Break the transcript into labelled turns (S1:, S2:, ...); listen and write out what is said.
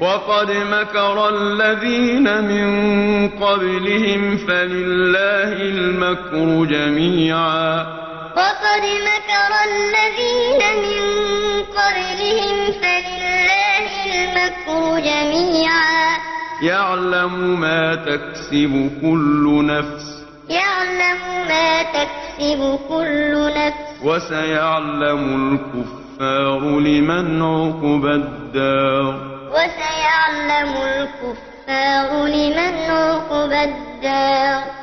S1: وَقَدْ مَكَرَ الَّذِينَ مِن قَبْلِهِمْ فَلِلَّهِ الْمَكْرُ جَمِيعًا ۖ. يَعْلَمُ مَا تَكْسِبُ كُلُّ نَفْسٍ ۗ وَسَيَعْلَمُ الْكُفَّارُ لِمَنْ عُقْبَى الدَّارِ وَقَدْ مَكَرَ الَّذِينَ مِن قَبْلِهِمْ فَلِلَّهِ الْمَكْرُ جَمِيعًا ۖ. يَعْلَمُ مَا تَكْسِبُ كُلُّ نَفْسٍ ۗ. وَسَيَعْلَمُ الْكُفَّارُ لِمَنْ عُقْبَى الدَّارِ